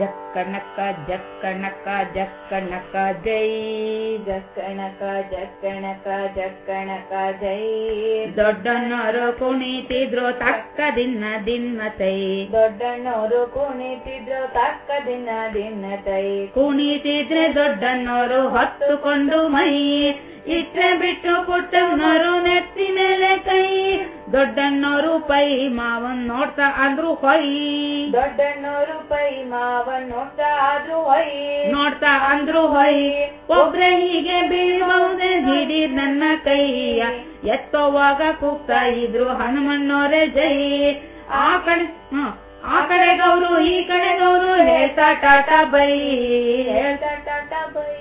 ಜಕ್ಕಣಕ ಜಕ್ಕಣಕ ಜಕ್ಕಣಕ ಜೈ ಜಕ್ಕಣಕ ಜಕ್ಕಣಕ ಜಕ್ಕಣಕ ಜೈ. ದೊಡ್ಡನವರು ಕುಣಿತಿದ್ರು ತಕ್ಕ ದಿನ ದಿನ್ನತೈ ದೊಡ್ಡನೋರು ಕುಣಿತಿದ್ರು ತಕ್ಕ ದಿನ ದಿನ್ನತೈ ಕುಣಿತಿದ್ರೆ ದೊಡ್ಡನವರು ಹೊತ್ತುಕೊಂಡು ಮೈ. ಇಟ್ರೆ ಬಿಟ್ಟು ಪುಟ್ಟನವರು ಕೈ ದೊಡ್ಡನವರು ಪೈ ಮಾವನ್ ನೋಡ್ತಾ ಅಂದ್ರು ಹೊಯ್. ದೊಡ್ಡಣ್ಣೋರು ಪೈ ಮಾವನ್ ನೋಡ್ತಾ ಆದ್ರು ಹೊಯ್. ನೋಡ್ತಾ ಅಂದ್ರು ಹೊಯ್. ಒಬ್ರೆ ಹೀಗೆ ಬೀಳುವುದೇ ಹಿಡೀರ್ ನನ್ನ ಕೈಯ. ಎತ್ತೋವಾಗ ಕೂಗ್ತಾ ಇದ್ರು ಹನುಮಣ್ಣೋರೆ ಜೈ. ಆ ಕಡೆ ಆ ಕಡೆ ಗೌರು ಈ ಕಡೆ ಗೌರು ಹೇಳ್ತಾ ಟಾಟಾ ಬೈ. ಹೇಳ್ತಾ ಟಾಟಾ ಬೈ.